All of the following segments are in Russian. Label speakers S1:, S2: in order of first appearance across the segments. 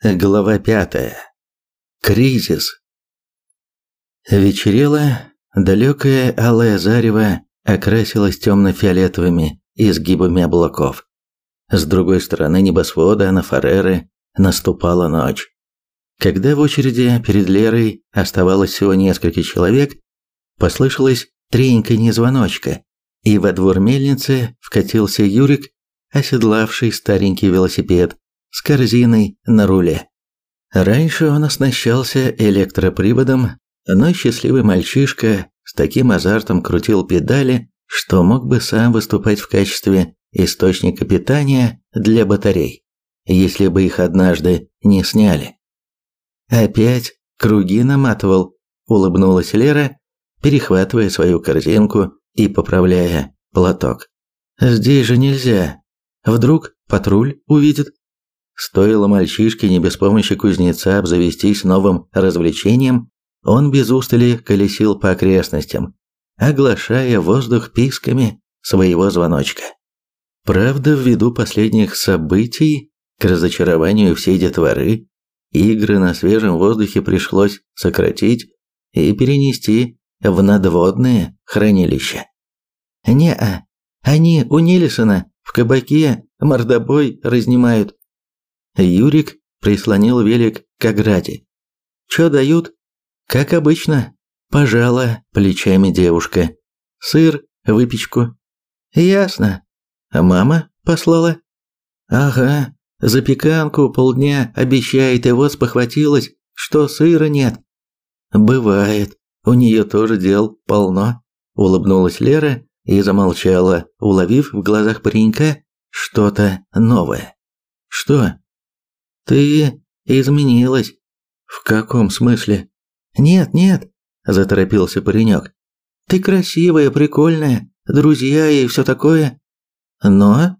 S1: Глава пятая. Кризис. Вечерело, далекое алое зарево окрасилось темно-фиолетовыми изгибами облаков. С другой стороны небосвода на Фареры наступала ночь. Когда в очереди перед Лерой оставалось всего несколько человек, послышалось треньканье звоночка, и во двор мельницы вкатился Юрик, оседлавший старенький велосипед с корзиной на руле. Раньше он оснащался электроприводом, но счастливый мальчишка с таким азартом крутил педали, что мог бы сам выступать в качестве источника питания для батарей, если бы их однажды не сняли. Опять круги наматывал, улыбнулась Лера, перехватывая свою корзинку и поправляя платок. Здесь же нельзя. Вдруг патруль увидит. Стоило мальчишке не без помощи кузнеца обзавестись новым развлечением, он без устали колесил по окрестностям, оглашая воздух писками своего звоночка. Правда, ввиду последних событий, к разочарованию всей детворы, игры на свежем воздухе пришлось сократить и перенести в надводные хранилища. «Не-а, они у Нилисона в кабаке мордобой разнимают», Юрик прислонил велик к ограде. «Чё дают?» «Как обычно», – пожала плечами девушка. «Сыр, выпечку». «Ясно. А мама послала?» «Ага, запеканку полдня обещает, и вот спохватилась, что сыра нет». «Бывает, у нее тоже дел полно», – улыбнулась Лера и замолчала, уловив в глазах паренька что-то новое. «Что?» Ты изменилась. В каком смысле? Нет, нет, заторопился паренек. Ты красивая, прикольная, друзья и все такое. Но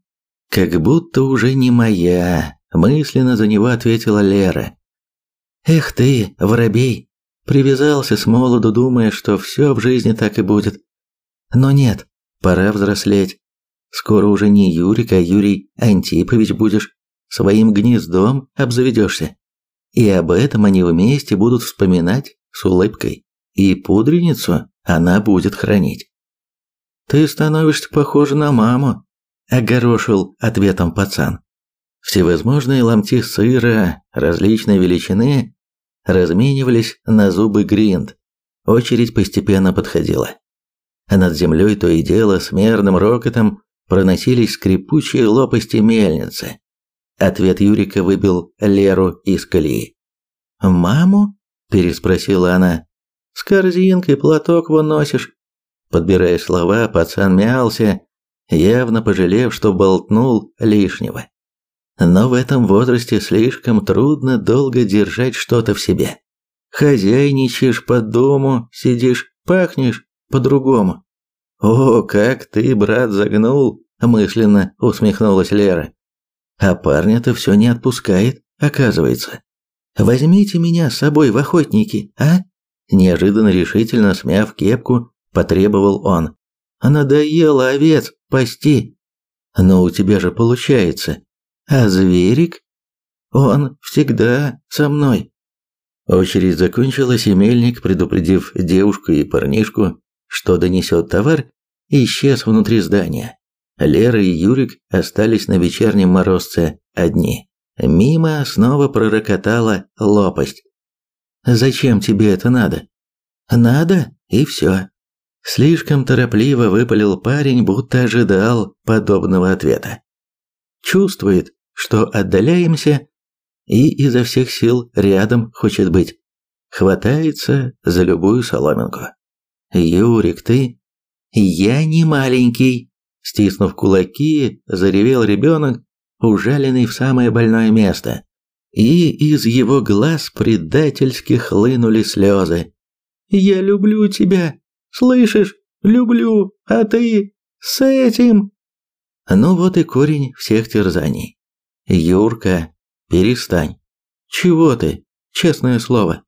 S1: как будто уже не моя, мысленно за него ответила Лера. Эх ты, воробей, привязался с молоду, думая, что все в жизни так и будет. Но нет, пора взрослеть. Скоро уже не Юрик, а Юрий Антипович будешь своим гнездом обзаведешься. И об этом они вместе будут вспоминать с улыбкой. И пудреницу она будет хранить. «Ты становишься похожа на маму», – огорошил ответом пацан. Всевозможные ломти сыра различной величины разменивались на зубы гринд. Очередь постепенно подходила. Над землей то и дело с мерным рокотом проносились скрипучие лопасти мельницы. Ответ Юрика выбил Леру из колеи. «Маму?» – переспросила она. «С корзинкой платок вон носишь». Подбирая слова, пацан мялся, явно пожалев, что болтнул лишнего. Но в этом возрасте слишком трудно долго держать что-то в себе. Хозяйничаешь по дому, сидишь, пахнешь по-другому. «О, как ты, брат, загнул!» – мысленно усмехнулась Лера. А парня-то все не отпускает, оказывается. Возьмите меня с собой в охотники, а? Неожиданно решительно смяв кепку, потребовал он. Надоело овец пасти. Но у тебя же получается. А зверик? Он всегда со мной. Очередь закончилась, и мельник, предупредив девушку и парнишку, что донесет товар, исчез внутри здания. Лера и Юрик остались на вечернем морозце одни. Мимо снова пророкотала лопасть. «Зачем тебе это надо?» «Надо, и все». Слишком торопливо выпалил парень, будто ожидал подобного ответа. Чувствует, что отдаляемся, и изо всех сил рядом хочет быть. Хватается за любую соломинку. «Юрик, ты...» «Я не маленький», Стиснув кулаки, заревел ребенок, ужаленный в самое больное место. И из его глаз предательски хлынули слезы. «Я люблю тебя! Слышишь? Люблю! А ты с этим...» Ну вот и корень всех терзаний. «Юрка, перестань. Чего ты? Честное слово».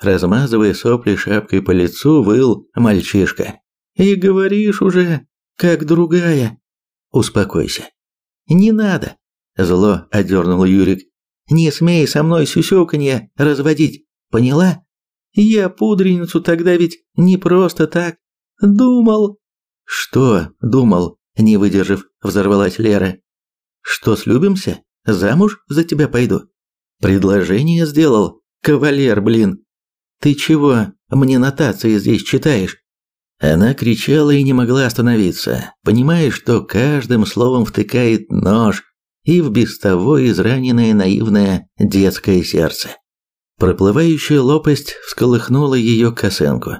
S1: Размазывая сопли шапкой по лицу, выл мальчишка. И говоришь уже, как другая. Успокойся. Не надо. зло одернул Юрик. Не смей со мной сюсюканье разводить, поняла? Я пудреницу тогда ведь не просто так. Думал. Что думал? Не выдержав, взорвалась Лера. Что, слюбимся? Замуж за тебя пойду. Предложение сделал. Кавалер, блин. Ты чего, мне нотации здесь читаешь? Она кричала и не могла остановиться, понимая, что каждым словом втыкает нож и в без того израненное наивное детское сердце. Проплывающая лопасть всколыхнула ее косынку.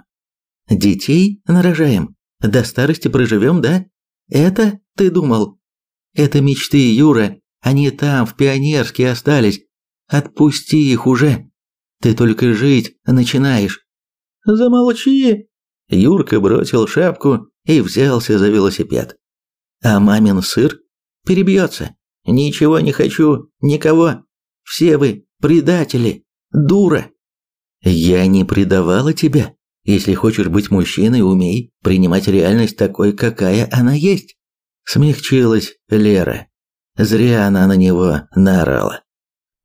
S1: «Детей нарожаем? До старости проживем, да? Это ты думал? Это мечты, Юра, они там, в Пионерске остались. Отпусти их уже. Ты только жить начинаешь». «Замолчи!» Юрка бросил шапку и взялся за велосипед. А мамин сыр перебьется. Ничего не хочу, никого. Все вы предатели, дура. Я не предавала тебя. Если хочешь быть мужчиной, умей принимать реальность такой, какая она есть. Смягчилась Лера. Зря она на него наорала.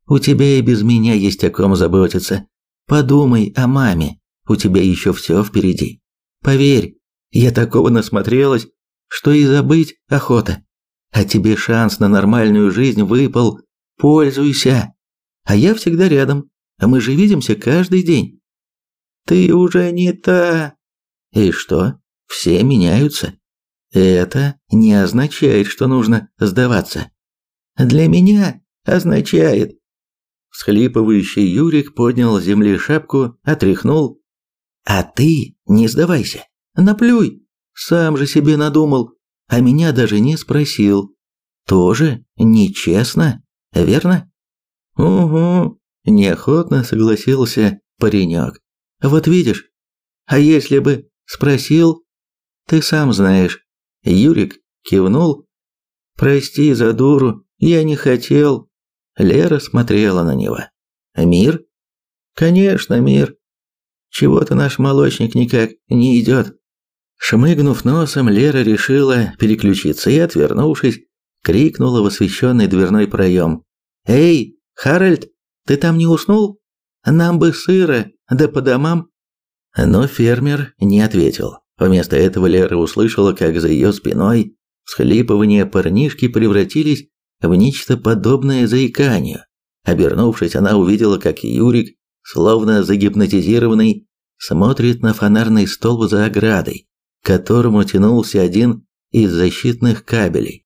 S1: У тебя и без меня есть о ком заботиться. Подумай о маме. У тебя еще все впереди. Поверь, я такого насмотрелась, что и забыть охота. А тебе шанс на нормальную жизнь выпал. Пользуйся. А я всегда рядом. А мы же видимся каждый день. Ты уже не та. И что? Все меняются. Это не означает, что нужно сдаваться. Для меня означает. Всхлипывающий Юрик поднял с земли шапку, отряхнул. А ты не сдавайся. Наплюй. Сам же себе надумал а меня даже не спросил. Тоже нечестно, верно? Угу, неохотно согласился паренек. Вот видишь, а если бы спросил, ты сам знаешь. Юрик кивнул. Прости за дуру, я не хотел. Лера смотрела на него. Мир? Конечно, мир. Чего-то наш молочник никак не идет. Шмыгнув носом, Лера решила переключиться и, отвернувшись, крикнула в освещенный дверной проем. «Эй, Харальд, ты там не уснул? Нам бы сыра, да по домам». Но фермер не ответил. Вместо этого Лера услышала, как за ее спиной всхлипывания парнишки превратились в нечто подобное заиканию. Обернувшись, она увидела, как Юрик, словно загипнотизированный, смотрит на фонарный столб за оградой к которому тянулся один из защитных кабелей.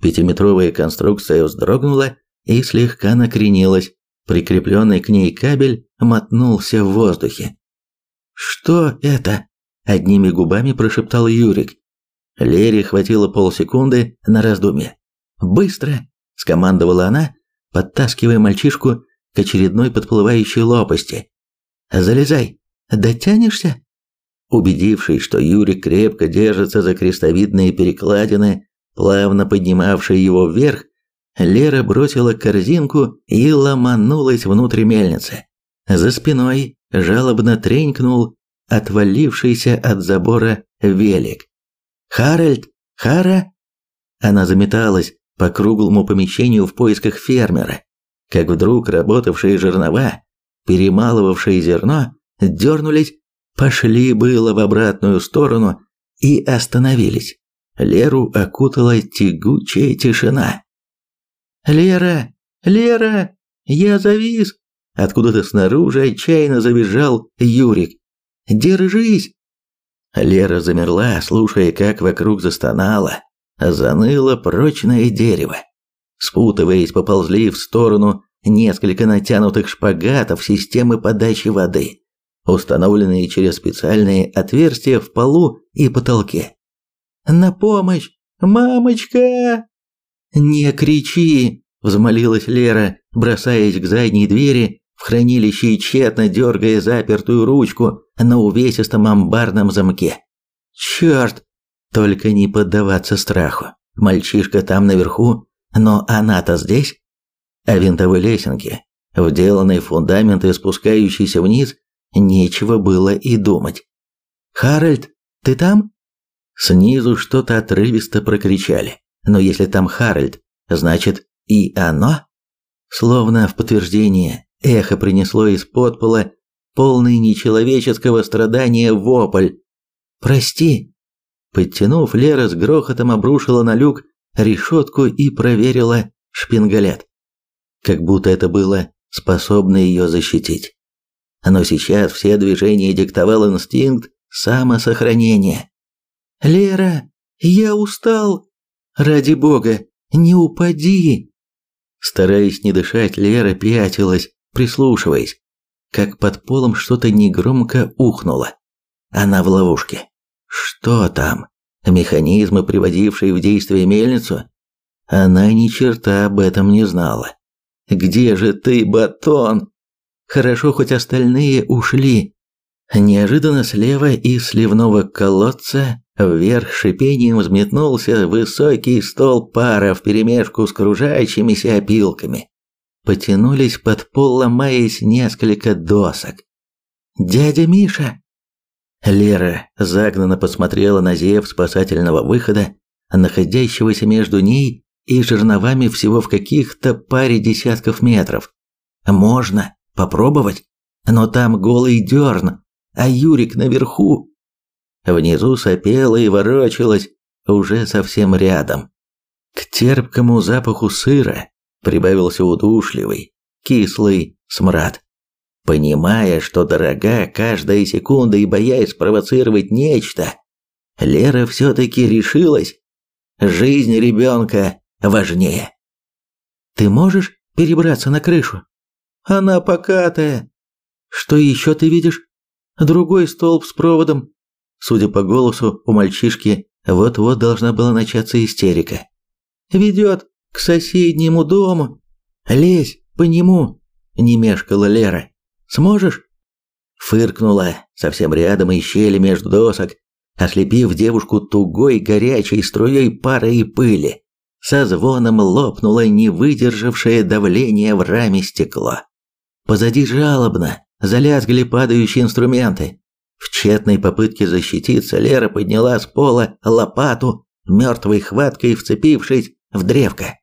S1: Пятиметровая конструкция вздрогнула и слегка накренилась. Прикрепленный к ней кабель мотнулся в воздухе. «Что это?» – одними губами прошептал Юрик. Лере хватило полсекунды на раздумье. «Быстро!» – скомандовала она, подтаскивая мальчишку к очередной подплывающей лопасти. «Залезай! Дотянешься?» Убедившись, что Юрий крепко держится за крестовидные перекладины, плавно поднимавшие его вверх, Лера бросила корзинку и ломанулась внутрь мельницы. За спиной жалобно тренькнул отвалившийся от забора велик. «Харальд! Хара!» Она заметалась по круглому помещению в поисках фермера, как вдруг работавшие жернова, перемалывавшие зерно, дернулись Пошли было в обратную сторону и остановились. Леру окутала тягучая тишина. «Лера! Лера! Я завис!» Откуда-то снаружи отчаянно завизжал Юрик. «Держись!» Лера замерла, слушая, как вокруг застонало, заныло прочное дерево. Спутываясь, поползли в сторону несколько натянутых шпагатов системы подачи воды установленные через специальные отверстия в полу и потолке. «На помощь! Мамочка!» «Не кричи!» – взмолилась Лера, бросаясь к задней двери в хранилище и тщетно дергая запертую ручку на увесистом амбарном замке. «Черт! Только не поддаваться страху. Мальчишка там наверху, но она-то здесь?» А винтовой лесенке, вделанный в фундамент и спускающийся вниз, Нечего было и думать. «Харальд, ты там?» Снизу что-то отрывисто прокричали. Но если там Харальд, значит, И оно? Словно в подтверждение, эхо принесло из под пола полный нечеловеческого страдания вопль. «Прости!» Подтянув, Лера с грохотом обрушила на люк решетку и проверила шпингалет. Как будто это было способно ее защитить. Но сейчас все движения диктовал инстинкт самосохранения. «Лера, я устал! Ради бога, не упади!» Стараясь не дышать, Лера пятилась, прислушиваясь, как под полом что-то негромко ухнуло. Она в ловушке. Что там? Механизмы, приводившие в действие мельницу? Она ни черта об этом не знала. Где же ты, батон? Хорошо, хоть остальные ушли. Неожиданно слева из сливного колодца вверх шипением взметнулся высокий стол пара вперемешку с кружащимися опилками. Потянулись под пол, ломаясь несколько досок. «Дядя Миша!» Лера загнанно посмотрела на зев спасательного выхода, находящегося между ней и жерновами всего в каких-то паре десятков метров. Можно попробовать, но там голый дерн, а Юрик наверху. Внизу сопела и ворочалась, уже совсем рядом. К терпкому запаху сыра прибавился удушливый, кислый смрад. Понимая, что дорога каждая секунда и боясь спровоцировать нечто, Лера все-таки решилась. Жизнь ребенка важнее. «Ты можешь перебраться на крышу?» «Она покатая». «Что еще ты видишь?» «Другой столб с проводом». Судя по голосу, у мальчишки вот-вот должна была начаться истерика. «Ведет к соседнему дому. Лезь по нему», – не мешкала Лера. Сможешь?» Фыркнула совсем рядом из щели между досок, ослепив девушку тугой горячей струей пара и пыли. Со звоном лопнуло не выдержавшее давление в раме стекло. Позади жалобно залязгли падающие инструменты. В тщетной попытке защититься Лера подняла с пола лопату, мертвой хваткой вцепившись в древко.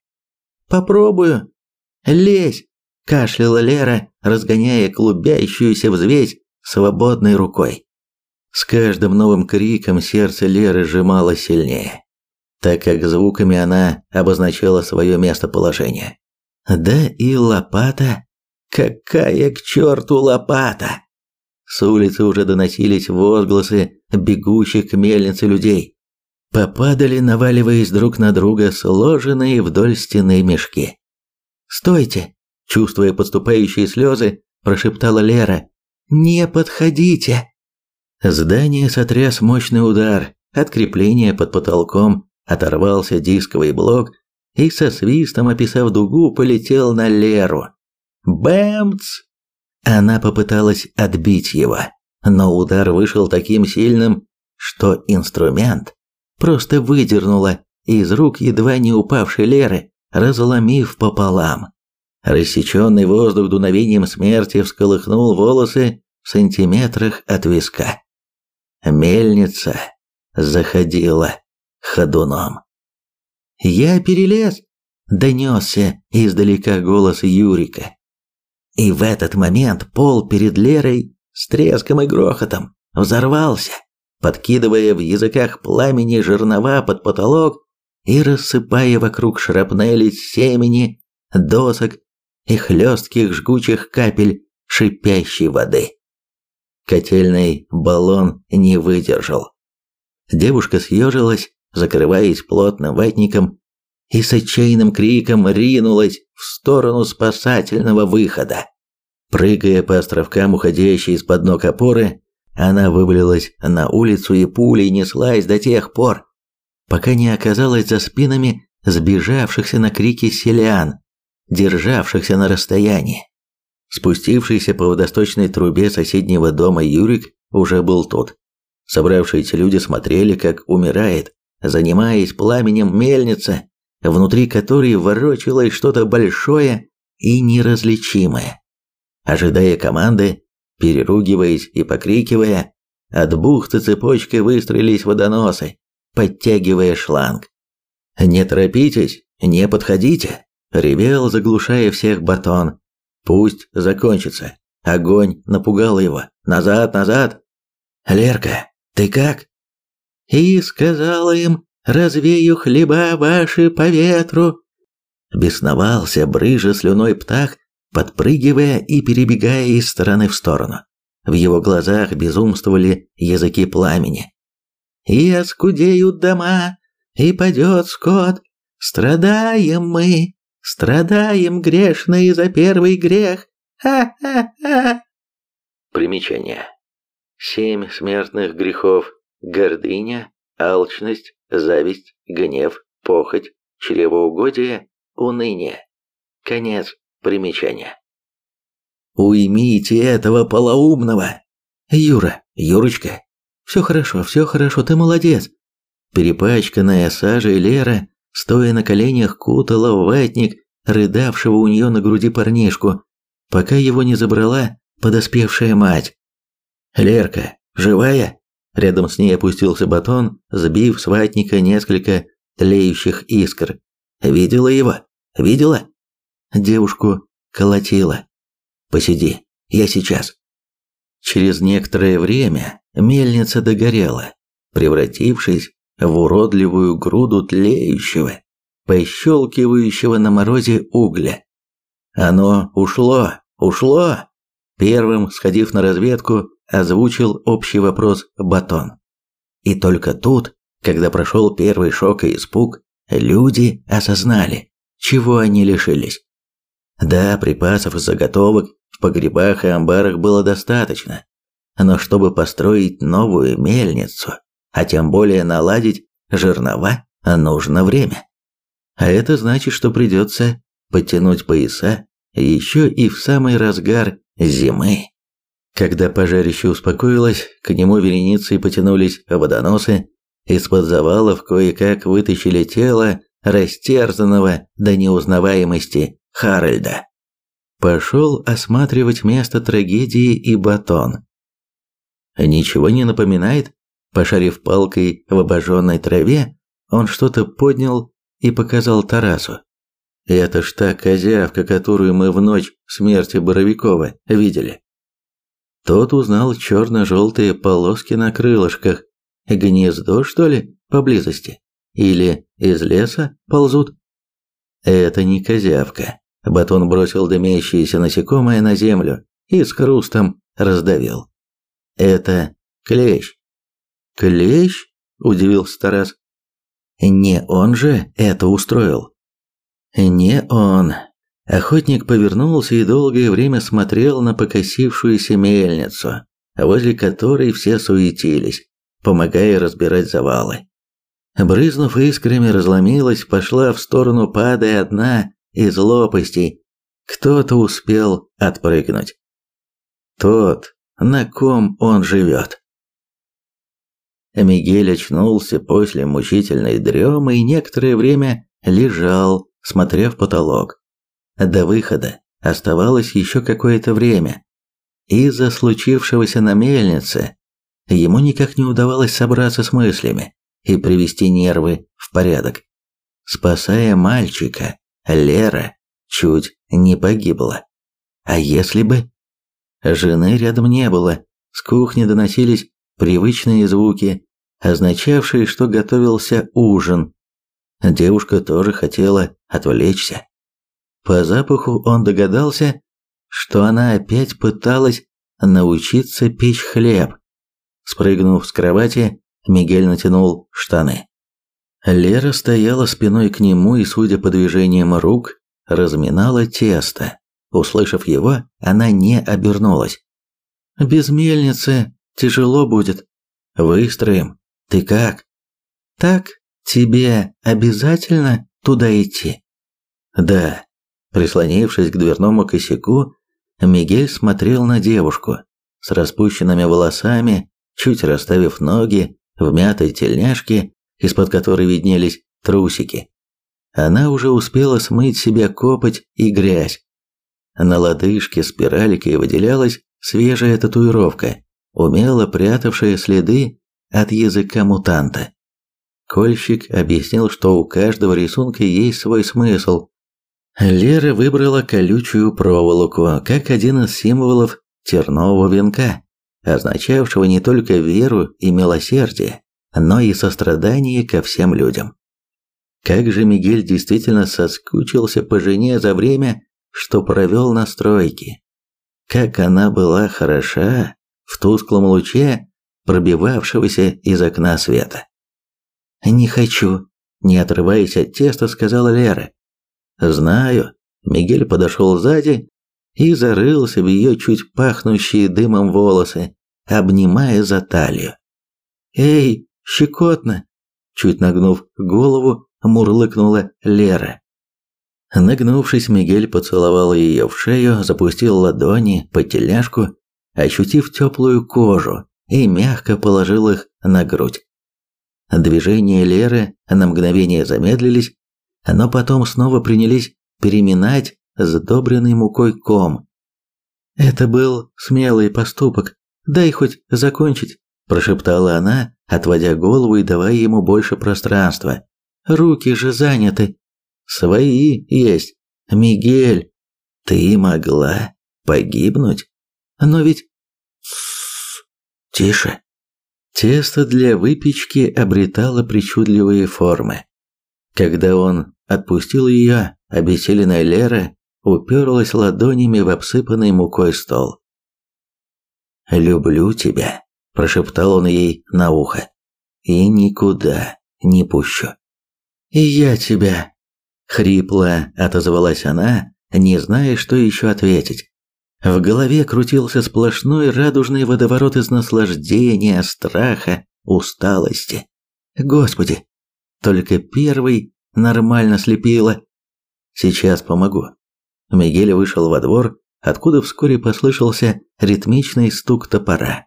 S1: «Попробую. Лезь!» кашляла Лера, разгоняя клубящуюся взвесь свободной рукой. С каждым новым криком сердце Леры сжимало сильнее, так как звуками она обозначала свое местоположение. Да и лопата. Какая к черту лопата? С улицы уже доносились возгласы бегущих к мельнице людей. Попадали, наваливаясь друг на друга, сложенные вдоль стены мешки. «Стойте! Чувствуя подступающие слезы, прошептала Лера. «Не подходите!» Здание сотряс мощный удар. От крепления под потолком оторвался дисковый блок и со свистом, описав дугу, полетел на Леру. Бэмц! Она попыталась отбить его, но удар вышел таким сильным, что инструмент просто выдернуло из рук едва не упавшей Леры, разломив пополам. Рассеченный воздух дуновением смерти всколыхнул волосы в сантиметрах от виска. Мельница заходила ходуном. «Я перелез!» – донесся издалека голос Юрика. И в этот момент пол перед Лерой с треском и грохотом взорвался, подкидывая в языках пламени жернова под потолок и рассыпая вокруг шрапнели семени, досок и хлестких жгучих капель шипящей воды. Котельный баллон не выдержал. Девушка съежилась, закрываясь плотным ватником, и с отчаянным криком ринулась в сторону спасательного выхода. Прыгая по островкам, уходящей из-под ног опоры, она вывалилась на улицу и пулей неслась до тех пор, пока не оказалась за спинами сбежавшихся на крики селян державшихся на расстоянии. Спустившийся по водосточной трубе соседнего дома Юрик уже был тут. Собравшиеся люди смотрели, как умирает, занимаясь пламенем мельница, внутри которой ворочалось что-то большое и неразличимое. Ожидая команды, переругиваясь и покрикивая, от бухты цепочкой выстроились водоносы, подтягивая шланг. «Не торопитесь, не подходите!» Ревел, заглушая всех батон. Пусть закончится. Огонь напугал его. Назад, назад. Лерка, ты как? И сказала им, развею хлеба ваши по ветру. Бесновался, брыжа слюной птах, подпрыгивая и перебегая из стороны в сторону. В его глазах безумствовали языки пламени. «И оскудеют дома, и падет скот, страдаем мы, страдаем грешные за первый грех, ха-ха-ха!» Примечание. Семь смертных грехов – гордыня, алчность, зависть, гнев, похоть, чревоугодие, уныние. Конец примечания. Уймите этого полоумного. Юра, Юрочка, все хорошо, все хорошо, ты молодец. Перепачканная сажей Лера, стоя на коленях, кутала в ватник рыдавшего у нее на груди парнишку, пока его не забрала подоспевшая мать. «Лерка, живая?» Рядом с ней опустился батон, сбив с ватника несколько тлеющих искр. «Видела его? Видела?» Девушку колотила. Посиди, я сейчас. Через некоторое время мельница догорела, превратившись в уродливую груду тлеющего, пощелкивающего на морозе угля. Оно ушло, ушло. Первым, сходив на разведку, озвучил общий вопрос Батон. И только тут, когда прошел первый шок и испуг, люди осознали, чего они лишились. Да, припасов и заготовок погребах и амбарах было достаточно. Но чтобы построить новую мельницу, а тем более наладить жернова, нужно время. А это значит, что придется подтянуть пояса еще и в самый разгар зимы. Когда пожарище успокоилось, к нему вереницей потянулись водоносы, из-под завалов кое-как вытащили тело растерзанного до неузнаваемости Харальда пошел осматривать место трагедии и батон. Ничего не напоминает? Пошарив палкой в обожженной траве, он что-то поднял и показал Тарасу. Это ж та козявка, которую мы в ночь смерти Боровикова видели. Тот узнал черно-желтые полоски на крылышках. Гнездо, что ли, поблизости? Или из леса ползут? Это не козявка. Батон бросил дымящееся насекомое на землю и с хрустом раздавил. «Это клещ». «Клещ?» – удивился Тарас. «Не он же это устроил?» «Не он». Охотник повернулся и долгое время смотрел на покосившуюся мельницу, возле которой все суетились, помогая разбирать завалы. Брызнув искрами, разломилась, пошла в сторону, падая одна из лопастей кто-то успел отпрыгнуть. Тот, на ком он живет. Мигель очнулся после мучительной дремы и некоторое время лежал, смотря в потолок. До выхода оставалось еще какое-то время. Из-за случившегося на мельнице ему никак не удавалось собраться с мыслями и привести нервы в порядок. Спасая мальчика, Лера чуть не погибла. А если бы... Жены рядом не было, с кухни доносились привычные звуки, означавшие, что готовился ужин. Девушка тоже хотела отвлечься. По запаху он догадался, что она опять пыталась научиться печь хлеб. Спрыгнув с кровати, Мигель натянул штаны. Лера стояла спиной к нему и, судя по движениям рук, разминала тесто. Услышав его, она не обернулась. «Без мельницы тяжело будет. Выстроим. Ты как?» «Так, тебе обязательно туда идти?» «Да». Прислонившись к дверному косяку, Мигель смотрел на девушку с распущенными волосами, чуть расставив ноги в мятой тельняшке из-под которой виднелись трусики. Она уже успела смыть себя копоть и грязь. На лодыжке спиралькой выделялась свежая татуировка, умело прятавшая следы от языка мутанта. Кольщик объяснил, что у каждого рисунка есть свой смысл. Лера выбрала колючую проволоку как один из символов тернового венка, означавшего не только веру и милосердие, но и сострадание ко всем людям. Как же Мигель действительно соскучился по жене за время, что провел на стройке. Как она была хороша в тусклом луче, пробивавшегося из окна света. «Не хочу», – не отрываясь от теста, сказала Лера. «Знаю». Мигель подошел сзади и зарылся в ее чуть пахнущие дымом волосы, обнимая за талию. «Эй, щекотно!» Чуть нагнув голову, мурлыкнула Лера. Нагнувшись, Мигель поцеловал ее в шею, запустил ладони под теляшку, ощутив теплую кожу, и мягко положил их на грудь. Движения Леры на мгновение замедлились, но потом снова принялись переминать сдобренный мукой ком. «Это был смелый поступок. Дай хоть закончить», – прошептала она, отводя голову и давая ему больше пространства. «Руки же заняты». «Свои есть. Мигель, ты могла погибнуть. Но ведь...» «Тише». Тесто для выпечки обретало причудливые формы. Когда он отпустил ее, обессиленная Лера уперлась ладонями в обсыпанный мукой стол. «Люблю тебя», – прошептал он ей на ухо, – «и никуда не пущу». «И я тебя», – хрипло отозвалась она, не зная, что еще ответить. В голове крутился сплошной радужный водоворот из наслаждения, страха, усталости. Господи, только первый нормально слепило. Сейчас помогу. Мигель вышел во двор, откуда вскоре послышался ритмичный стук топора.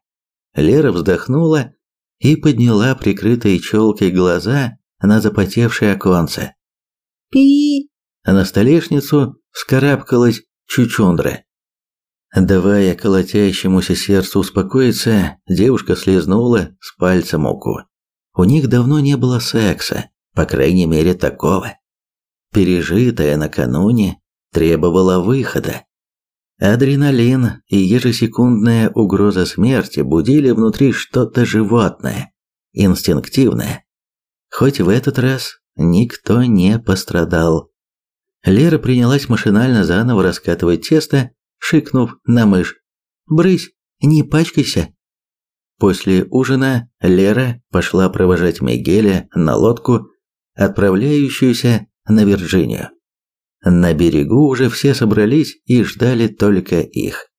S1: Лера вздохнула и подняла прикрытые челкой глаза на запотевшее оконце. «Пи!» На столешницу вскарабкалась чучундра. Давая колотящемуся сердцу успокоиться, девушка слезнула с пальца муку. У них давно не было секса, по крайней мере такого. Пережитое накануне требовало выхода. Адреналин и ежесекундная угроза смерти будили внутри что-то животное, инстинктивное. Хоть в этот раз никто не пострадал. Лера принялась машинально заново раскатывать тесто, шикнув на мышь. «Брысь, не пачкайся!» После ужина Лера пошла провожать Мигеля на лодку, отправляющуюся на Вирджинию. На берегу уже все собрались и ждали только их.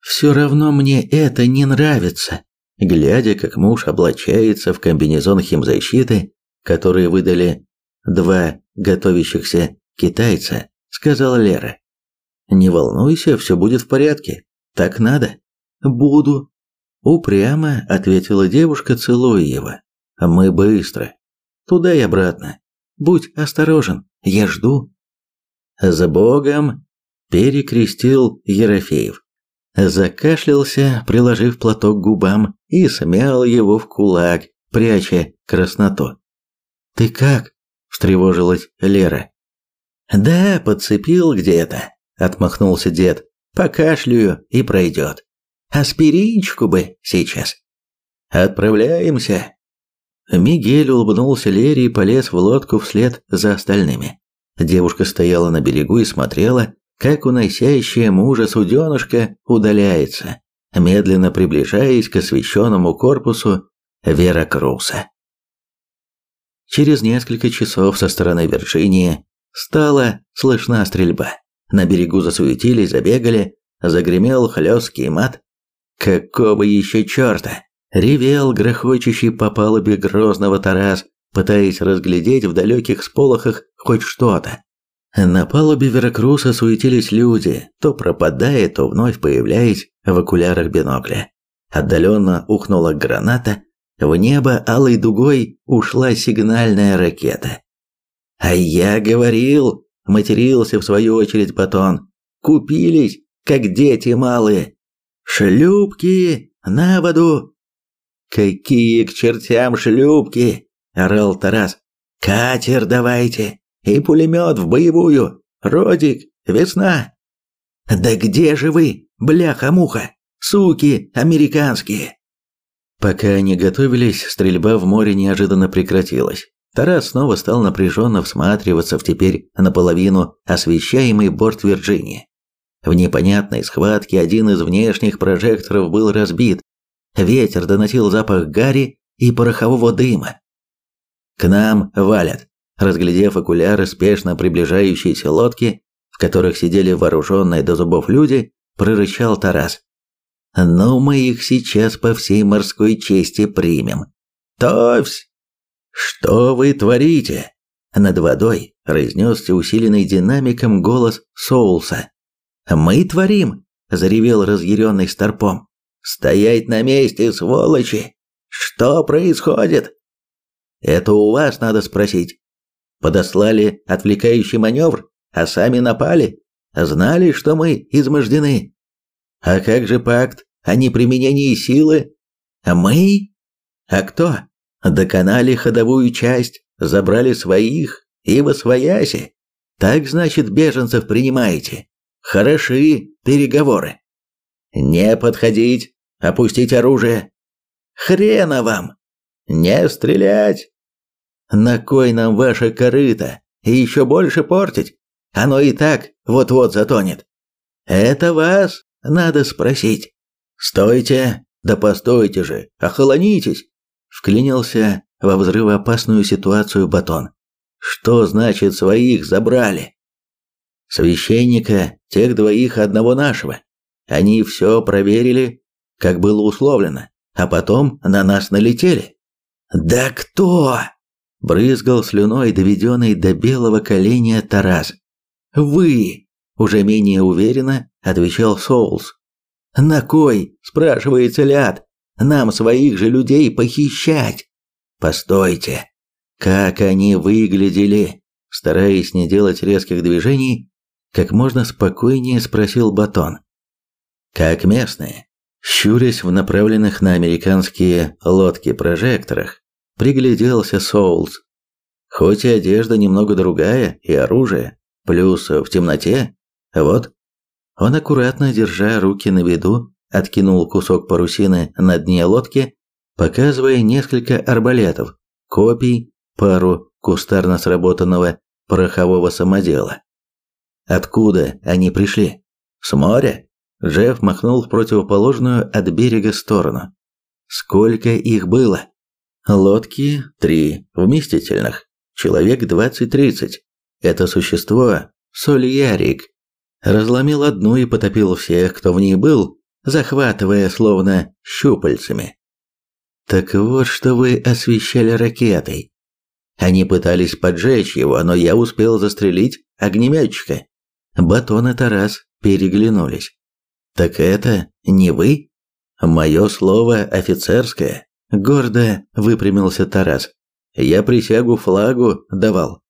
S1: «Все равно мне это не нравится», глядя, как муж облачается в комбинезон химзащиты, который выдали два готовящихся китайца, сказала Лера. «Не волнуйся, все будет в порядке. Так надо». «Буду», – упрямо ответила девушка, целуя его. «Мы быстро. Туда и обратно. Будь осторожен, я жду». «За Богом!» – перекрестил Ерофеев. Закашлялся, приложив платок к губам, и смял его в кулак, пряча красноту. «Ты как?» – встревожилась Лера. «Да, подцепил где-то», – отмахнулся дед. «Покашляю и пройдет. Аспиринчику бы сейчас». «Отправляемся». Мигель улыбнулся Лере и полез в лодку вслед за остальными. Девушка стояла на берегу и смотрела, как уносящая мужа суденышка удаляется, медленно приближаясь к освещенному корпусу Веракруса. Через несколько часов со стороны Вирджинии стала слышна стрельба. На берегу засуетились, забегали, загремел хлесткий мат. Какого еще черта? Ревел грохочущий по палубе грозного Тарас, пытаясь разглядеть в далеких сполохах хоть что-то. На палубе Веракруса суетились люди, то пропадая, то вновь появляясь в окулярах бинокля. Отдаленно ухнула граната, в небо алой дугой ушла сигнальная ракета. «А я говорил!» – матерился в свою очередь Батон. «Купились, как дети малые! Шлюпки на воду!» «Какие к чертям шлюпки!» – орал Тарас. «Катер давайте! И пулемет в боевую! Родик, весна!» «Да где же вы, бляха-муха, суки американские?» Пока они готовились, стрельба в море неожиданно прекратилась. Тарас снова стал напряженно всматриваться в теперь наполовину освещаемый борт Вирджинии. В непонятной схватке один из внешних прожекторов был разбит. Ветер доносил запах гари и порохового дыма. К нам валят. Разглядев окуляры спешно приближающиеся лодки, в которых сидели вооруженные до зубов люди, прорычал Тарас. «Ну, мы их сейчас по всей морской чести примем. Товсь!» «Что вы творите?» Над водой разнесся усиленный динамиком голос Соулса. «Мы творим!» – заревел разъяренный Старпом. «Стоять на месте, сволочи! Что происходит?» «Это у вас надо спросить. Подослали отвлекающий маневр, а сами напали? Знали, что мы измождены? А как же пакт о неприменении силы? Мы? А кто? Доконали ходовую часть, забрали своих и во свояси. Так, значит, беженцев принимаете. Хороши переговоры. Не подходить, опустить оружие. Хрена вам! Не стрелять! На кой нам ваша корыто? И еще больше портить? Оно и так вот-вот затонет. Это вас надо спросить. Стойте, да постойте же, охолонитесь вклинился во взрывоопасную ситуацию Батон. Что значит своих забрали? Священника, тех двоих одного нашего. Они все проверили, как было условлено, а потом на нас налетели. Да кто? брызгал слюной доведенный до белого коленя Тарас. Вы, уже менее уверенно отвечал Соулс. На кой, спрашивается Ляд, нам своих же людей похищать. Постойте, как они выглядели? Стараясь не делать резких движений, как можно спокойнее спросил Батон. Как местные, щурясь в направленных на американские лодки прожекторах, пригляделся Соулс. Хоть и одежда немного другая, и оружие, плюс в темноте, вот. Он аккуратно, держа руки на виду, откинул кусок парусины на дне лодки, показывая несколько арбалетов, копий, пару кустарно сработанного порохового самодела. Откуда они пришли? С моря? Джефф махнул в противоположную от берега сторону. Сколько их было? Лодки три, вместительных. Человек двадцать-тридцать. Это существо, Сольярик, разломил одну и потопил всех, кто в ней был, захватывая словно щупальцами. Так вот, что вы освещали ракетой. Они пытались поджечь его, но я успел застрелить огнеметчика. Батон и Тарас переглянулись. Так это не вы? Мое слово офицерское. Гордо выпрямился Тарас. Я присягу флагу давал.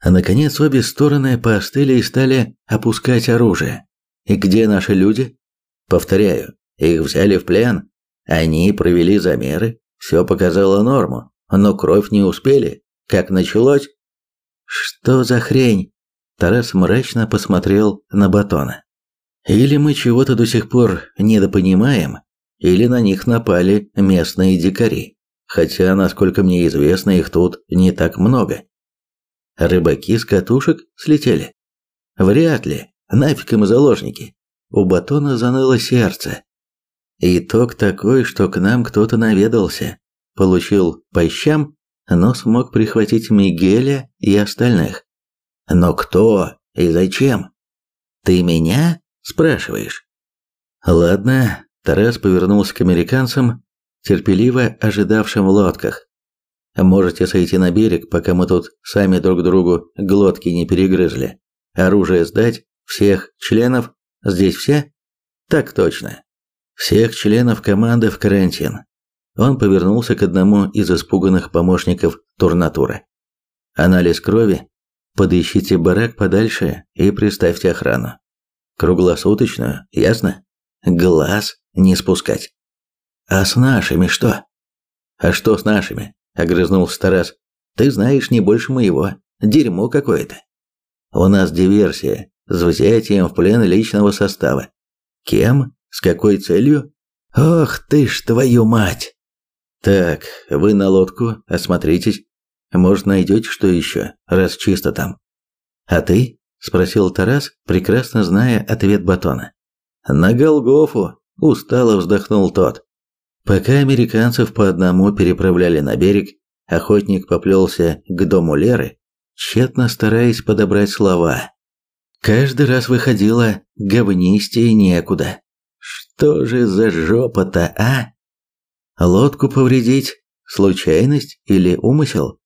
S1: А наконец обе стороны поостыли и стали опускать оружие. И где наши люди? Повторяю, их взяли в плен, они провели замеры, все показало норму, но кровь не успели. Как началось? Что за хрень? Тарас мрачно посмотрел на Батона. Или мы чего-то до сих пор недопонимаем, или на них напали местные дикари. Хотя, насколько мне известно, их тут не так много. Рыбаки с катушек слетели? Вряд ли. Нафиг им заложники. У Батона заныло сердце. Итог такой, что к нам кто-то наведался, получил по щам, но смог прихватить Мигеля и остальных. Но кто и зачем? Ты меня спрашиваешь? Ладно, Тарас повернулся к американцам, терпеливо ожидавшим в лодках. Можете сойти на берег, пока мы тут сами друг другу глотки не перегрызли. Оружие сдать, всех членов Здесь все? Так точно. Всех членов команды в карантин. Он повернулся к одному из испуганных помощников Турнатура. Анализ крови. Подыщите барак подальше и приставьте охрану. Круглосуточную, ясно? Глаз не спускать. А с нашими что? А что с нашими? Огрызнулся Тарас. Ты знаешь не больше моего. Дерьмо какое-то. У нас диверсия с взятием в плен личного состава. Кем? С какой целью? Ох ты ж твою мать! Так, вы на лодку, осмотритесь. Может, найдете что еще, раз чисто там. А ты? Спросил Тарас, прекрасно зная ответ Батона. На Голгофу, устало вздохнул тот. Пока американцев по одному переправляли на берег, охотник поплелся к дому Леры, тщетно стараясь подобрать слова. Каждый раз выходило говнистее некуда. Что же за жопа-то, а? Лодку повредить? Случайность или умысел?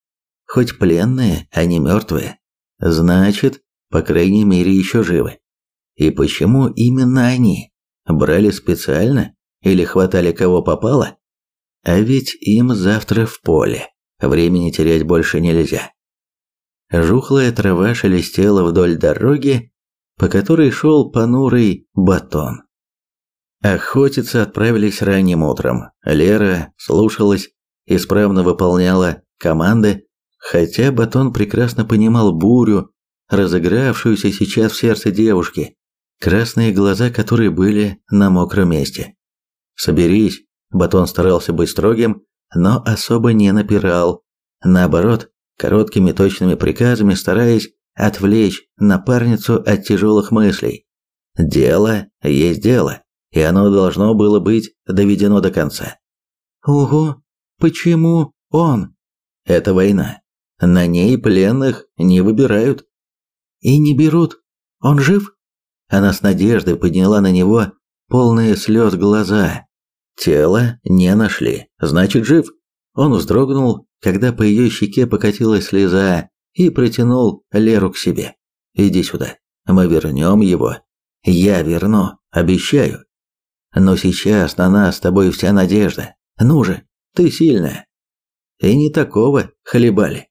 S1: Хоть пленные, а не мертвые. Значит, по крайней мере, еще живы. И почему именно они? Брали специально? Или хватали кого попало? А ведь им завтра в поле. Времени терять больше нельзя. Жухлая трава шелестела вдоль дороги, по которой шел понурый батон. Охотиться отправились ранним утром. Лера слушалась, исправно выполняла команды, хотя батон прекрасно понимал бурю, разыгравшуюся сейчас в сердце девушки, красные глаза которой были на мокром месте. «Соберись», батон старался быть строгим, но особо не напирал. Наоборот, короткими точными приказами стараясь отвлечь напарницу от тяжелых мыслей. Дело есть дело, и оно должно было быть доведено до конца. Ого, почему он? Это война. На ней пленных не выбирают. И не берут. Он жив? Она с надеждой подняла на него полные слез глаза. Тело не нашли, значит жив. Он вздрогнул, когда по ее щеке покатилась слеза, и протянул Леру к себе. «Иди сюда, мы вернем его. Я верну, обещаю. Но сейчас на нас с тобой вся надежда. Ну же, ты сильная. И не такого хлебали».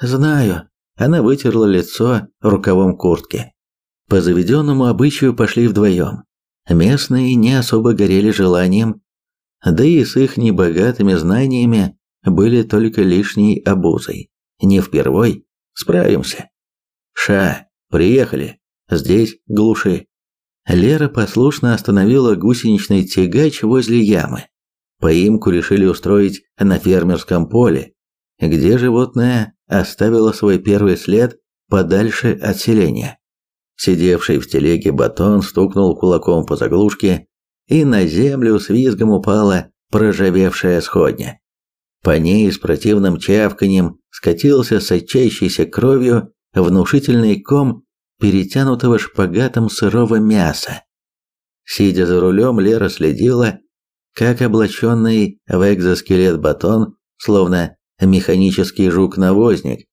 S1: «Знаю». Она вытерла лицо рукавом куртки. По заведенному обычаю пошли вдвоем. Местные не особо горели желанием, да и с их небогатыми знаниями были только лишней обузой. Не впервой. Справимся. Ша, приехали. Здесь глуши. Лера послушно остановила гусеничный тягач возле ямы. Поимку решили устроить на фермерском поле, где животное оставило свой первый след подальше от селения. Сидевший в телеге батон стукнул кулаком по заглушке, и на землю с визгом упала проржавевшая сходня. По ней с противным чавканьем скатился сочащейся кровью внушительный ком перетянутого шпагатом сырого мяса. Сидя за рулем, Лера следила, как облаченный в экзоскелет батон, словно механический жук-навозник,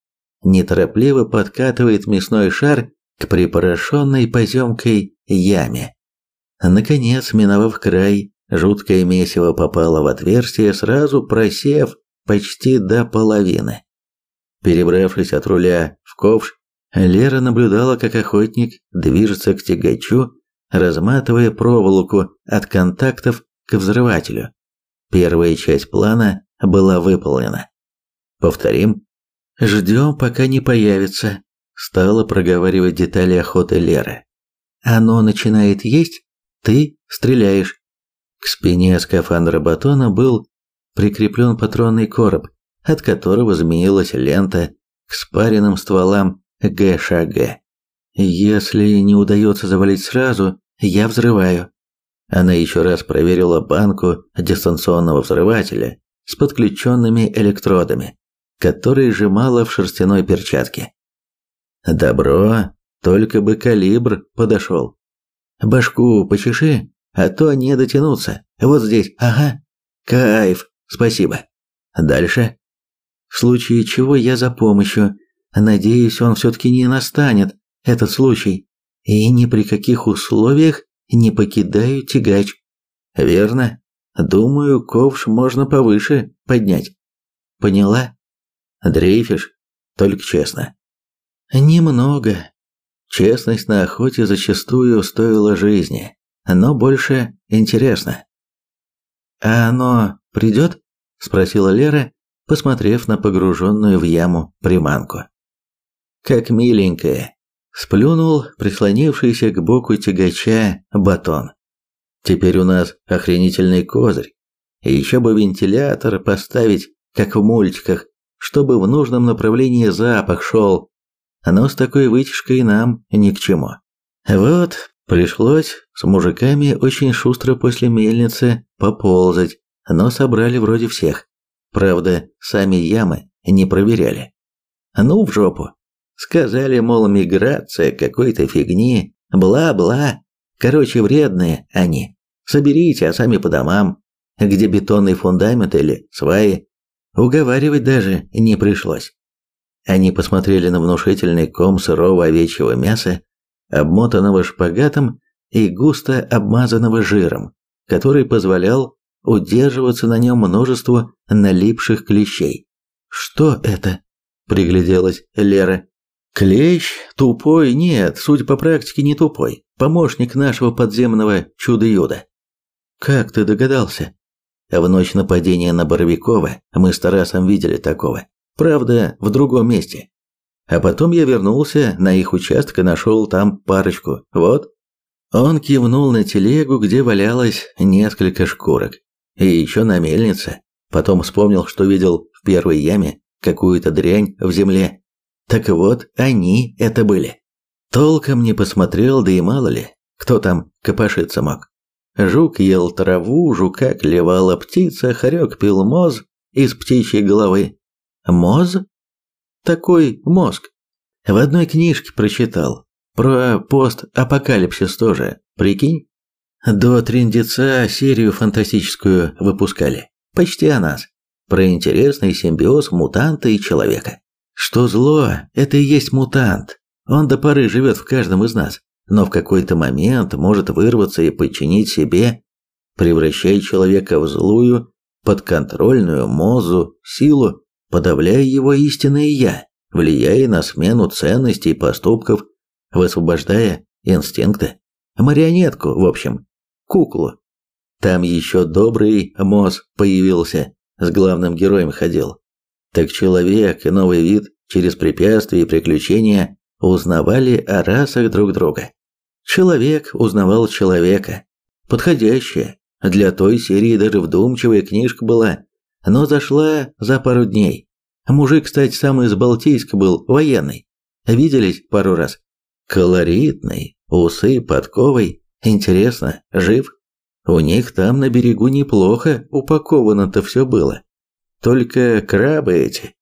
S1: неторопливо подкатывает мясной шар к припорошенной поземкой яме. Наконец, миновав край, жуткое месиво попало в отверстие, сразу просев почти до половины. Перебравшись от руля в ковш, Лера наблюдала, как охотник движется к тягачу, разматывая проволоку от контактов к взрывателю. Первая часть плана была выполнена. Повторим. Ждем, пока не появится. Стала проговаривать детали охоты Лера. Оно начинает есть, ты стреляешь. К спине скафандра батона был прикреплен патронный короб, от которого змеилась лента к спаренным стволам ГШГ. Если не удается завалить сразу, я взрываю. Она еще раз проверила банку дистанционного взрывателя с подключенными электродами, которые сжимала в шерстяной перчатке. Добро, только бы калибр подошел. Башку почеши, а то не дотянуться. Вот здесь, ага. Кайф, спасибо. Дальше. В случае чего я за помощью. Надеюсь, он все-таки не настанет, этот случай. И ни при каких условиях не покидаю тягач. Верно? Думаю, ковш можно повыше поднять. Поняла? Дрейфишь? Только честно. Немного. Честность на охоте зачастую стоила жизни, но больше интересно. А оно придет? Спросила Лера, посмотрев на погруженную в яму приманку. Как миленькая. Сплюнул прислонившийся к боку тягача батон. Теперь у нас охренительный козырь. И еще бы вентилятор поставить, как в мультиках, чтобы в нужном направлении запах шел. Но с такой вытяжкой нам ни к чему. Вот, пришлось с мужиками очень шустро после мельницы поползать, но собрали вроде всех. Правда, сами ямы не проверяли. Ну в жопу. Сказали, мол, миграция какой-то фигни, бла-бла. Короче, вредные они. Соберите, а сами по домам. Где бетонный фундамент или сваи. Уговаривать даже не пришлось. Они посмотрели на внушительный ком сырого овечьего мяса, обмотанного шпагатом и густо обмазанного жиром, который позволял удерживаться на нем множеству налипших клещей. «Что это?» – пригляделась Лера. Клещ тупой нет, судя по практике, не тупой. Помощник нашего подземного чудо-юда. Как ты догадался? В ночь нападения на Боровикова мы с Тарасом видели такого. Правда, в другом месте. А потом я вернулся на их участок и нашел там парочку. Вот. Он кивнул на телегу, где валялось несколько шкурок. И еще на мельнице. Потом вспомнил, что видел в первой яме какую-то дрянь в земле. Так вот, они это были. Толком не посмотрел, да и мало ли, кто там копошиться мог. Жук ел траву, жука клевала птица, хорек пил моз из птичьей головы. Моз? Такой мозг. В одной книжке прочитал. Про постапокалипсис тоже, прикинь? До Триндица серию фантастическую выпускали. Почти о нас. Про интересный симбиоз мутанта и человека. Что зло – это и есть мутант. Он до поры живет в каждом из нас, но в какой-то момент может вырваться и подчинить себе, превращая человека в злую, подконтрольную мозу, силу, подавляя его истинное «я», влияя на смену ценностей и поступков, высвобождая инстинкты. Марионетку, в общем, куклу. Там еще добрый мозг появился, с главным героем ходил. Так человек и новый вид через препятствия и приключения узнавали о расах друг друга. Человек узнавал человека. Подходящая, для той серии даже вдумчивая книжка была, но зашла за пару дней. Мужик, кстати, сам из Балтийска был, военный. Виделись пару раз. Колоритный, усы подковой. Интересно, жив? У них там на берегу неплохо упаковано-то все было. Только крабы эти.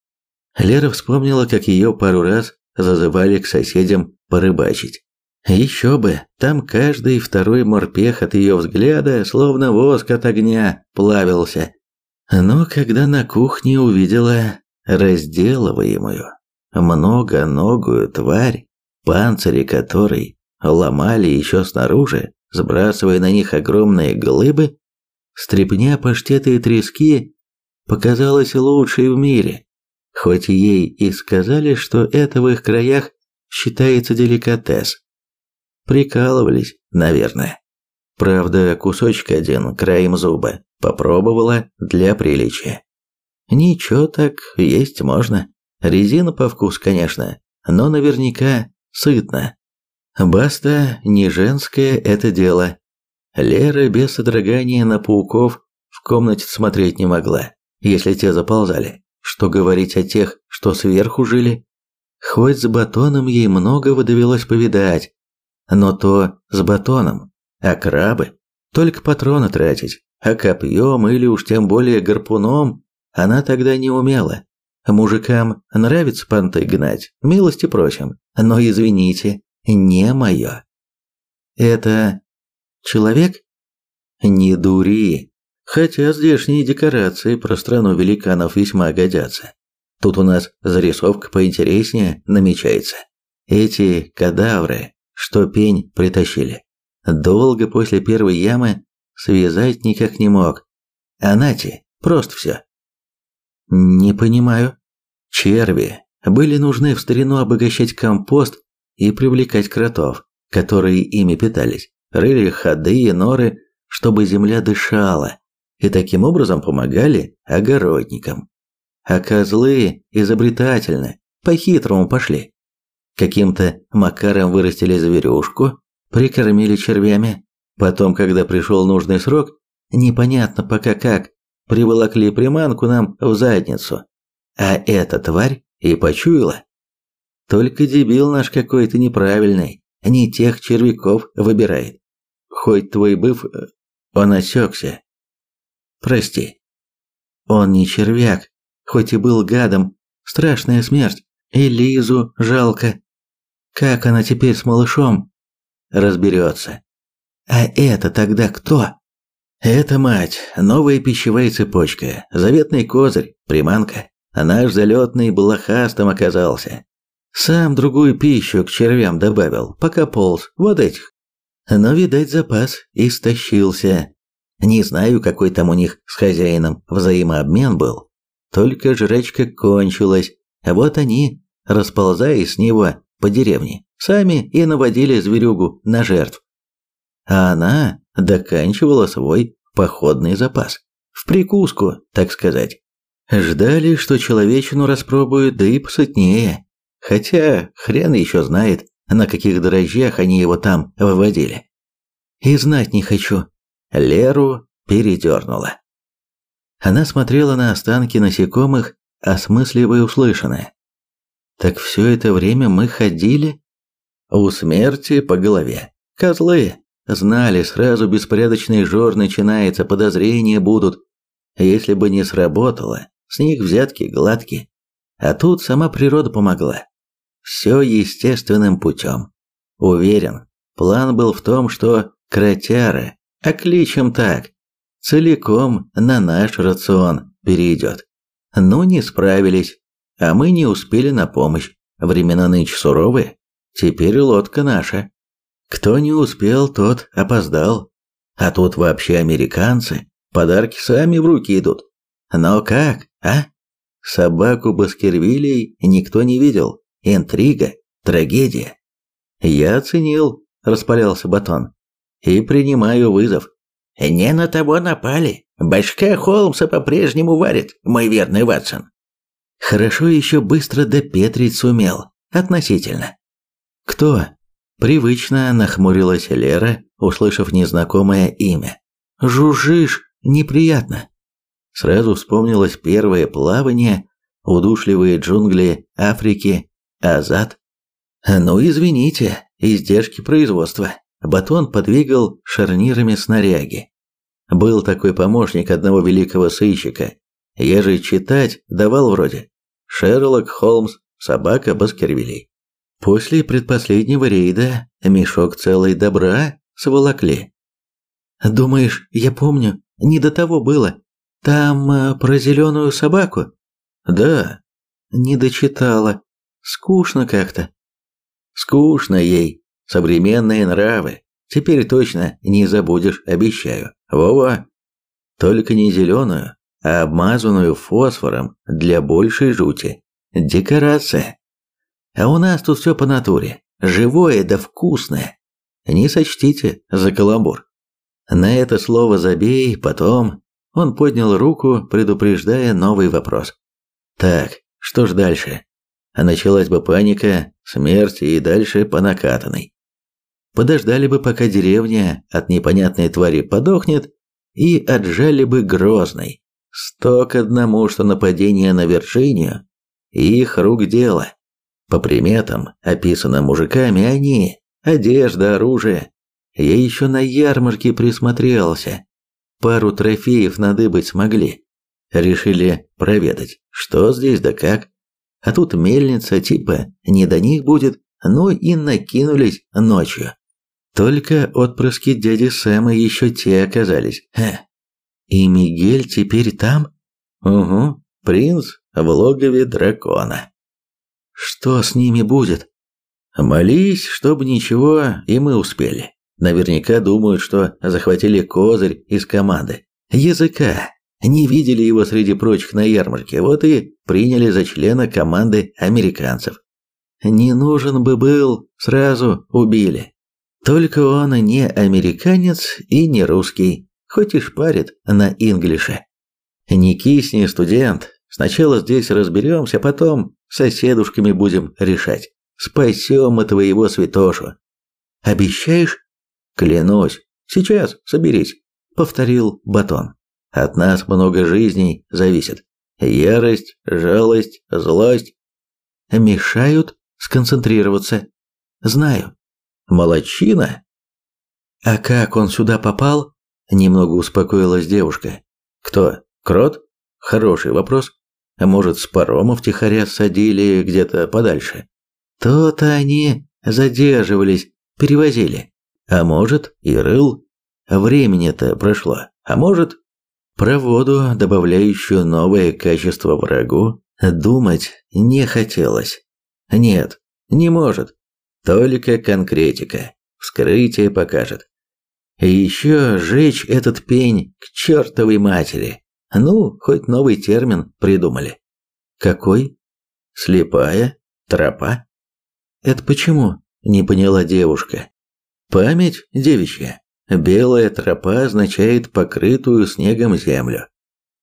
S1: Лера вспомнила, как ее пару раз зазывали к соседям порыбачить. Еще бы, там каждый второй морпех от ее взгляда, словно воск от огня, плавился. Но когда на кухне увидела разделываемую, многоногую тварь, панцири которой ломали еще снаружи, сбрасывая на них огромные глыбы, стрепня паштеты и трески показалась лучшей в мире, хоть ей и сказали, что это в их краях считается деликатес. Прикалывались, наверное. Правда, кусочек один, краем зуба, попробовала для приличия. Ничего так, есть можно. Резина по вкусу, конечно, но наверняка сытно. Баста, не женское это дело. Лера без содрогания на пауков в комнате смотреть не могла если те заползали. Что говорить о тех, что сверху жили? Хоть с батоном ей многого довелось повидать, но то с батоном, а крабы только патроны тратить, а копьем или уж тем более гарпуном она тогда не умела. Мужикам нравится понты гнать, милости просим, но извините, не мое. Это человек? Не дури, Хотя здешние декорации про страну великанов весьма годятся. Тут у нас зарисовка поинтереснее намечается. Эти кадавры, что пень притащили. Долго после первой ямы связать никак не мог. А нати, просто все. Не понимаю. Черви были нужны в старину обогащать компост и привлекать кротов, которые ими питались. Рыли ходы и норы, чтобы земля дышала, и таким образом помогали огородникам. А козлы изобретательны, по-хитрому пошли. каким-то макаром вырастили зверюшку, прикормили червями, потом, когда пришел нужный срок, непонятно пока как, приволокли приманку нам в задницу. А эта тварь и почуяла. Только дебил наш какой-то неправильный, не тех червяков выбирает. Хоть твой быв... Э, он осекся. Прости. Он не червяк, хоть и был гадом. Страшная смерть. И Лизу жалко. Как она теперь с малышом? Разберется. А это тогда кто? Это мать, новая пищевая цепочка, заветный козырь, приманка. А наш залетный блохастом оказался. Сам другую пищу к червям добавил, пока полз, вот этих. Но, видать, запас истощился. Не знаю, какой там у них с хозяином взаимообмен был. Только жрачка кончилась, а вот они, расползаясь с него по деревне, сами и наводили зверюгу на жертв. А она доканчивала свой походный запас. В прикуску, так сказать. Ждали, что человечину распробуют, да и посытнее. Хотя хрен еще знает, на каких дрожжах они его там выводили. И знать не хочу. Леру передернула. Она смотрела на останки насекомых, осмысливая услышанное. Так все это время мы ходили? У смерти по голове. Козлы. Знали, сразу беспорядочный жор начинается, подозрения будут. Если бы не сработало, с них взятки гладкие. А тут сама природа помогла. Все естественным путем. Уверен, план был в том, что кротяра, а кличем так, целиком на наш рацион перейдет. Ну, не справились, а мы не успели на помощь. Времена нынче суровые, теперь лодка наша. Кто не успел, тот опоздал. А тут вообще американцы, подарки сами в руки идут. Но как, а? Собаку Баскервилей никто не видел. Интрига, трагедия. Я оценил, распалялся Батон. И принимаю вызов. Не на того напали. Башка Холмса по-прежнему варит, мой верный Ватсон. Хорошо еще быстро допетрить сумел. Относительно. Кто? Привычно нахмурилась Лера, услышав незнакомое имя. Жужжишь, неприятно. Сразу вспомнилось первое плавание, удушливые джунгли Африки, Азат. Ну, извините, издержки производства. Батон подвигал шарнирами снаряги. Был такой помощник одного великого сыщика. Я же читать давал вроде. Шерлок Холмс, собака Баскервилей. После предпоследнего рейда мешок целой добра сволокли. Думаешь, я помню? Не до того было. Там э, про зеленую собаку? Да. Не дочитала. Скучно как-то. Скучно ей. Современные нравы. Теперь точно не забудешь, обещаю. Вова. Только не зеленую, а обмазанную фосфором для большей жути. Декорация. А у нас тут все по натуре. Живое да вкусное. Не сочтите за каламбур. На это слово забей, потом он поднял руку, предупреждая новый вопрос. Так, что ж дальше? Началась бы паника, смерть и дальше по накатанной. Подождали бы, пока деревня от непонятной твари подохнет, и отжали бы Грозный. Сто к одному, что нападение на Вершинию – их рук дело. По приметам, описанным мужиками, они – одежда, оружие. Я еще на ярмарке присмотрелся. Пару трофеев надыбать смогли. Решили проведать, что здесь да как. А тут мельница типа не до них будет, ну и накинулись ночью. Только отпрыски дяди Сэма еще те оказались. Ха. И Мигель теперь там? Угу, принц в логове дракона. Что с ними будет? Молись, чтобы ничего, и мы успели. Наверняка думают, что захватили козырь из команды. Языка. Не видели его среди прочих на ярмарке, вот и приняли за члена команды американцев. Не нужен бы был, сразу убили. Только он не американец и не русский, хоть и шпарит на инглише. Не кисни, студент. Сначала здесь разберемся, потом соседушками будем решать. Спасем мы твоего святошу. Обещаешь? Клянусь. Сейчас, соберись, повторил Батон. От нас много жизней зависит. Ярость, жалость, злость мешают сконцентрироваться. Знаю. Молодчина. А как он сюда попал? Немного успокоилась девушка. Кто? Крот? Хороший вопрос. А может, с парома втихаря садили где-то подальше? То-то они задерживались, перевозили. А может, и рыл. Времени-то прошло. А может, про воду, добавляющую новое качество врагу, думать не хотелось. Нет, не может. Только конкретика. Вскрытие покажет. Еще жечь этот пень к чертовой матери. Ну, хоть новый термин придумали. Какой? Слепая тропа? Это почему? Не поняла девушка. Память девичья. Белая тропа означает покрытую снегом землю,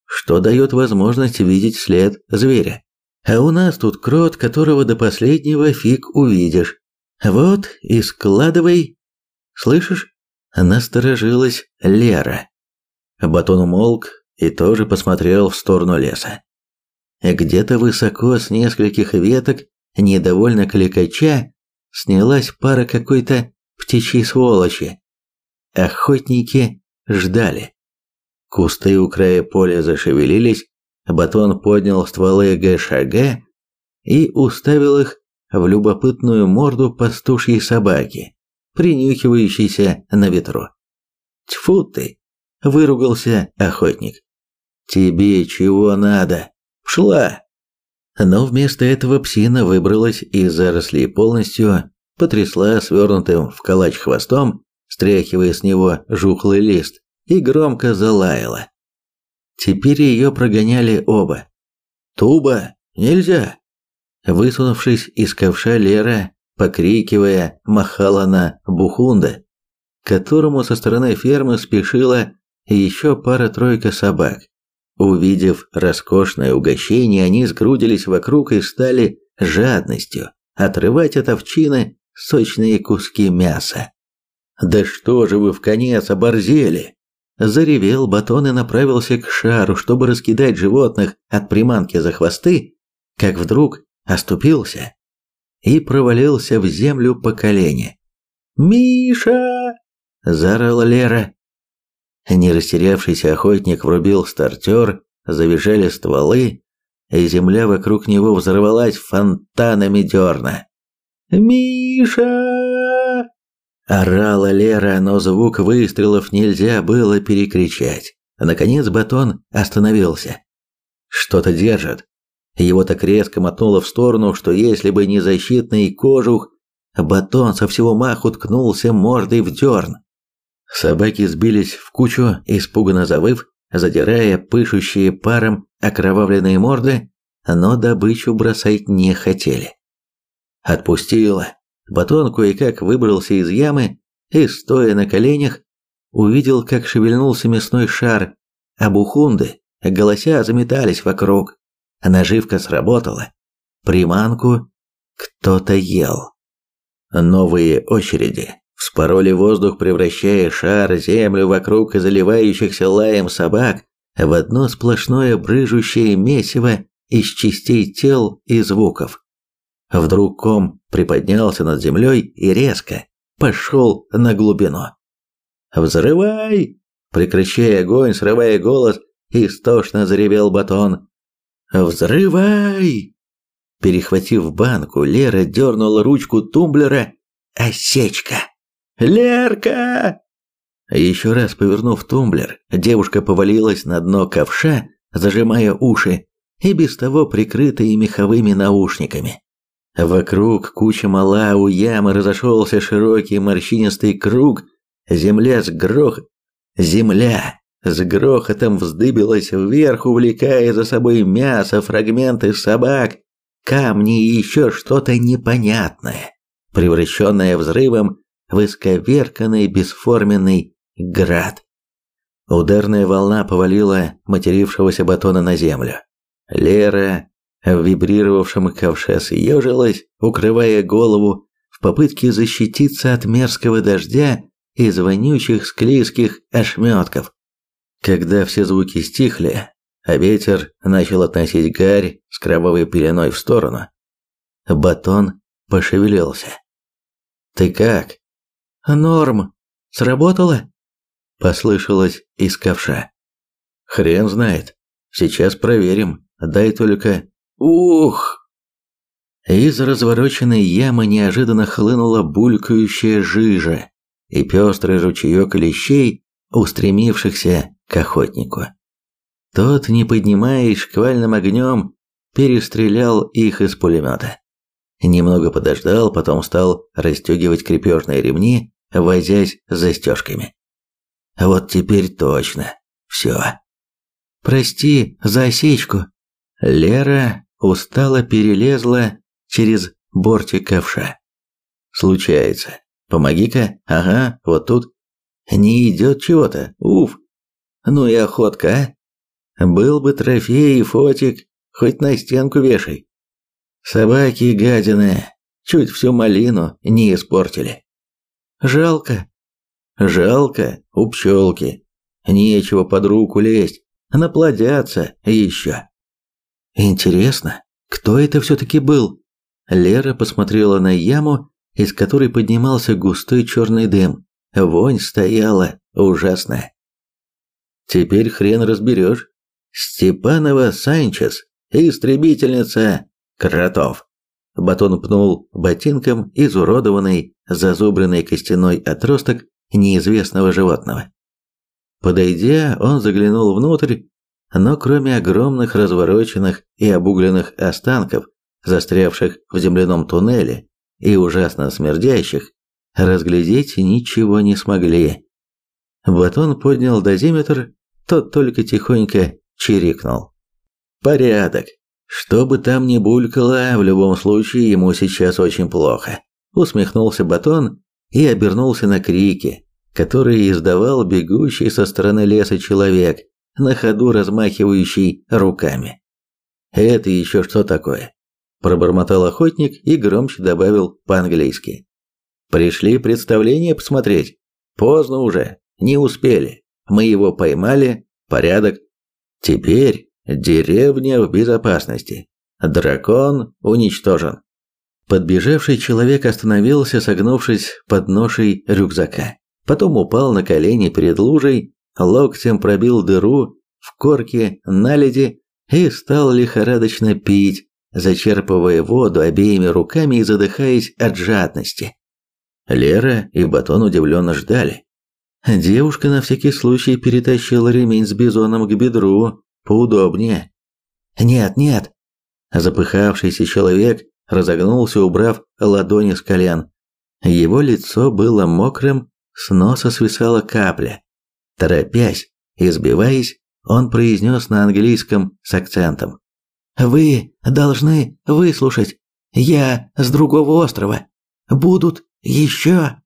S1: что дает возможность видеть след зверя. А у нас тут крот, которого до последнего фиг увидишь. Вот и складывай. Слышишь? Насторожилась Лера. Батон умолк и тоже посмотрел в сторону леса. Где-то высоко с нескольких веток, недовольно кликача, снялась пара какой-то птичьей сволочи. Охотники ждали. Кусты у края поля зашевелились, Батон поднял стволы ГШГ и уставил их в любопытную морду пастушьей собаки, принюхивающейся на ветру. «Тьфу ты!» – выругался охотник. «Тебе чего надо? Шла!» Но вместо этого псина выбралась из зарослей полностью, потрясла свернутым в калач хвостом, стряхивая с него жухлый лист, и громко залаяла. Теперь ее прогоняли оба. «Туба! Нельзя!» Высунувшись из ковша Лера, покрикивая, махала на Бухунда, которому со стороны фермы спешила еще пара-тройка собак. Увидев роскошное угощение, они сгрудились вокруг и стали жадностью отрывать от овчины сочные куски мяса. «Да что же вы в конец оборзели?» Заревел батон и направился к шару, чтобы раскидать животных от приманки за хвосты, как вдруг оступился и провалился в землю по колени. «Миша!» – заорала Лера. Не растерявшийся охотник врубил стартер, завизжали стволы, и земля вокруг него взорвалась фонтанами дерна. «Миша!» Орала Лера, но звук выстрелов нельзя было перекричать. Наконец батон остановился. Что-то держит. Его так резко мотнуло в сторону, что если бы не защитный кожух, батон со всего маху ткнулся мордой в дерн. Собаки сбились в кучу, испуганно завыв, задирая пышущие паром окровавленные морды, но добычу бросать не хотели. Отпустила. Батон кое-как выбрался из ямы и, стоя на коленях, увидел, как шевельнулся мясной шар, а бухунды, голося, заметались вокруг. Наживка сработала. Приманку кто-то ел. Новые очереди вспороли воздух, превращая шар, землю вокруг и заливающихся лаем собак в одно сплошное брыжущее месиво из частей тел и звуков. Вдруг ком приподнялся над землей и резко пошел на глубину. «Взрывай!» Прекращая огонь, срывая голос, истошно заревел батон. «Взрывай!» Перехватив банку, Лера дернула ручку тумблера. «Осечка!» «Лерка!» Еще раз повернув тумблер, девушка повалилась на дно ковша, зажимая уши, и без того прикрытые меховыми наушниками. Вокруг куча мала, у ямы разошелся широкий морщинистый круг, земля с грох... Земля с грохотом вздыбилась вверх, увлекая за собой мясо, фрагменты собак, камни и еще что-то непонятное, превращенное взрывом в исковерканный бесформенный град. Ударная волна повалила матерившегося батона на землю. Лера в вибрировавшем ковше съежилась, укрывая голову в попытке защититься от мерзкого дождя и вонючих склизких ошметков. Когда все звуки стихли, а ветер начал относить гарь с кровавой пеленой в сторону, батон пошевелился. «Ты как?» «Норм. Сработало?» Послышалось из ковша. «Хрен знает. Сейчас проверим. Дай только...» «Ух!» Из развороченной ямы неожиданно хлынула булькающая жижа и пестрый ручеек лещей, устремившихся к охотнику. Тот, не поднимаясь шквальным огнем, перестрелял их из пулемета. Немного подождал, потом стал расстегивать крепежные ремни, возясь с застежками. Вот теперь точно. Все. Прости за осечку. Лера устало перелезла через бортик ковша. Случается. Помоги-ка. Ага, вот тут. Не идет чего-то. Уф. Ну и охотка, а? Был бы трофей и фотик, хоть на стенку вешай. Собаки и гадины чуть всю малину не испортили. Жалко. Жалко у пчелки. Нечего под руку лезть, наплодятся еще. Интересно, кто это все-таки был? Лера посмотрела на яму, из которой поднимался густой черный дым. Вонь стояла ужасная. Теперь хрен разберешь. Степанова Санчес, истребительница кротов. Батон пнул ботинком изуродованный, зазубренный костяной отросток неизвестного животного. Подойдя, он заглянул внутрь, но кроме огромных развороченных и обугленных останков, застрявших в земляном туннеле и ужасно смердящих, разглядеть ничего не смогли. Батон поднял дозиметр, тот только тихонько чирикнул. «Порядок. Что бы там ни булькало, в любом случае ему сейчас очень плохо», усмехнулся Батон и обернулся на крики, которые издавал бегущий со стороны леса человек, на ходу размахивающий руками. «Это еще что такое?» Пробормотал охотник и громче добавил по-английски. «Пришли представление посмотреть? Поздно уже, не успели. Мы его поймали, порядок. Теперь деревня в безопасности. Дракон уничтожен». Подбежавший человек остановился, согнувшись под ношей рюкзака. Потом упал на колени перед лужей, локтем пробил дыру в корке наледи и стал лихорадочно пить, зачерпывая воду обеими руками и задыхаясь от жадности. Лера и Батон удивленно ждали. Девушка на всякий случай перетащила ремень с бизоном к бедру, поудобнее. «Нет, нет!» Запыхавшийся человек разогнулся, убрав ладони с колен. Его лицо было мокрым, с носа свисала капля. Торопясь, избиваясь, он произнес на английском с акцентом. «Вы должны выслушать. Я с другого острова. Будут еще...»